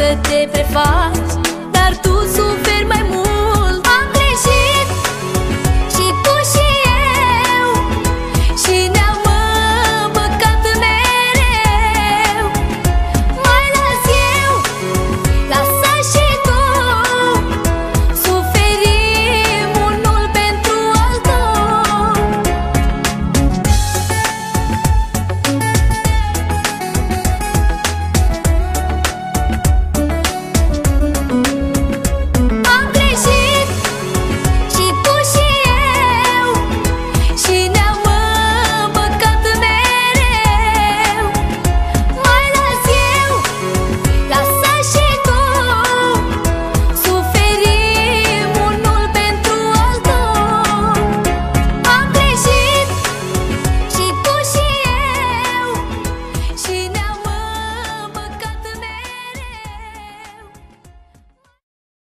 să te prefac.